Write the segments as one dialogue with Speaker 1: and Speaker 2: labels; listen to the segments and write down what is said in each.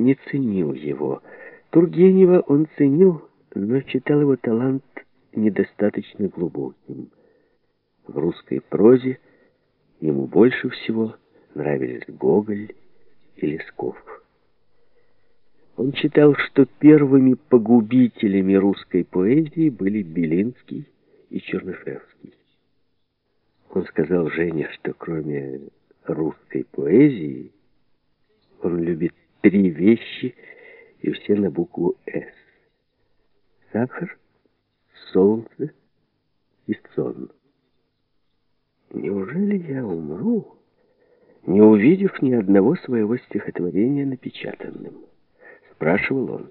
Speaker 1: не ценил его. Тургенева он ценил, но считал его талант недостаточно глубоким. В русской прозе ему больше всего нравились Гоголь и Лесков. Он считал, что первыми погубителями русской поэзии были Белинский и Чернышевский. Он сказал Жене, что кроме русской поэзии он любит три вещи и все на букву «С». Сахар, солнце и сон. Неужели я умру, не увидев ни одного своего стихотворения напечатанным? спрашивал он.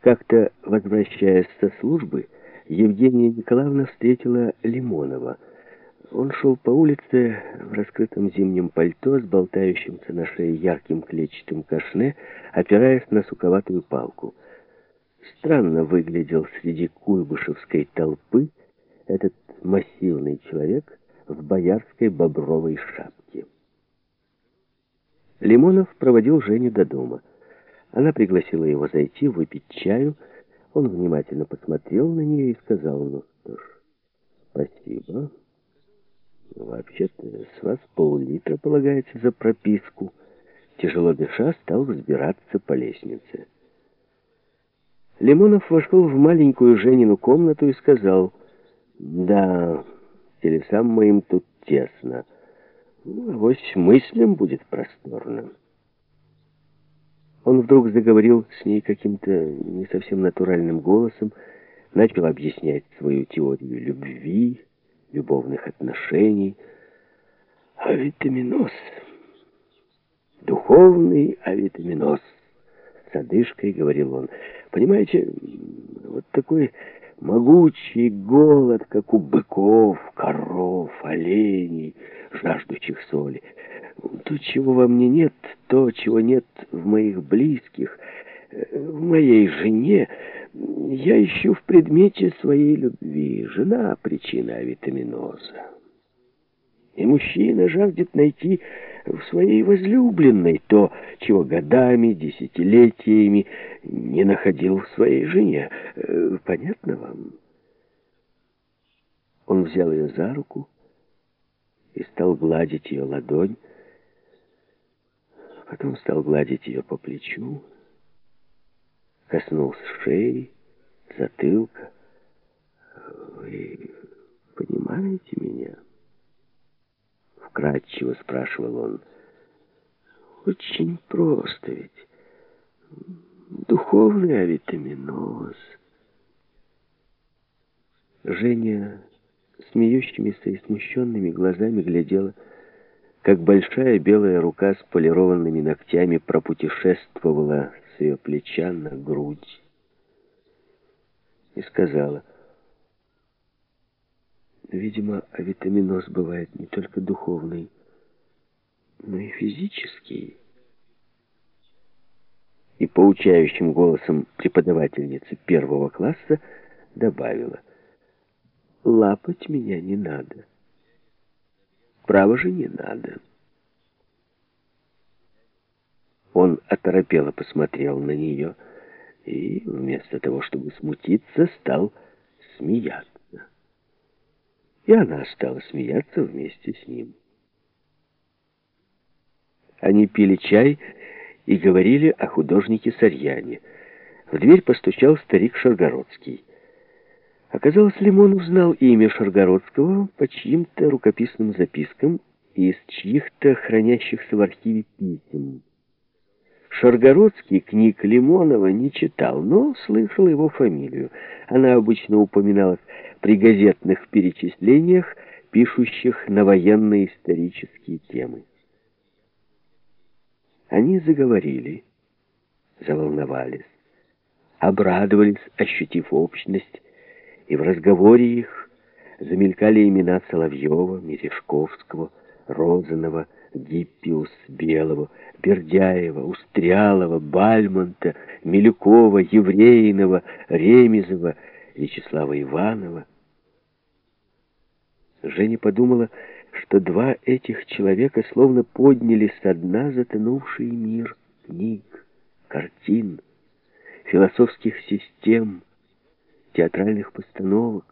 Speaker 1: Как-то, возвращаясь со службы, Евгения Николаевна встретила Лимонова. Он шел по улице в раскрытом зимнем пальто с болтающимся на шее ярким клетчатым кашне, опираясь на суковатую палку. Странно выглядел среди куйбышевской толпы этот массивный человек в боярской бобровой шапке. Лимонов проводил Женю до дома. Она пригласила его зайти, выпить чаю. Он внимательно посмотрел на нее и сказал, ну что ж, спасибо. Вообще-то с вас пол-литра полагается за прописку. Тяжело дыша, стал взбираться по лестнице. Лимонов вошел в маленькую Женину комнату и сказал, «Да, телесам моим тут тесно. Ну, авось мыслям будет просторно». Он вдруг заговорил с ней каким-то не совсем натуральным голосом, начал объяснять свою теорию любви, любовных отношений. Авитаминоз. Духовный авитаминоз. С одышкой говорил он. Понимаете, вот такой могучий голод, как у быков, коров, оленей, жаждущих соли — то, чего во мне нет, то, чего нет в моих близких, э, в моей жене, я ищу в предмете своей любви. Жена — причина авитаминоза. И мужчина жаждет найти в своей возлюбленной то, чего годами, десятилетиями не находил в своей жене. Э, понятно вам? Он взял ее за руку и стал гладить ее ладонь, Потом стал гладить ее по плечу, коснулся шеи, затылка. «Вы понимаете меня?» Вкратчиво спрашивал он. «Очень просто ведь. Духовный авитаминоз». Женя смеющимися и смущенными глазами глядела как большая белая рука с полированными ногтями пропутешествовала с ее плеча на грудь и сказала, «Видимо, авитаминоз бывает не только духовный, но и физический». И поучающим голосом преподавательницы первого класса добавила, «Лапать меня не надо». Право же не надо. Он оторопело посмотрел на нее и, вместо того, чтобы смутиться, стал смеяться. И она стала смеяться вместе с ним. Они пили чай и говорили о художнике Сарьяне. В дверь постучал старик Шаргородский. Оказалось, Лимонов знал имя Шаргородского по чьим-то рукописным запискам и из чьих-то хранящихся в архиве писем. Шаргородский книг Лимонова не читал, но слышал его фамилию. Она обычно упоминалась при газетных перечислениях, пишущих на военные исторические темы. Они заговорили, заволновались, обрадовались, ощутив общность, и в разговоре их замелькали имена Соловьева, Мережковского, Розанова, Гиппиус Белого, Бердяева, Устрялова, Бальмонта, Милюкова, Еврейного, Ремезова, Вячеслава Иванова. Женя подумала, что два этих человека словно подняли со дна затонувший мир книг. картин, философских систем, театральных постановок.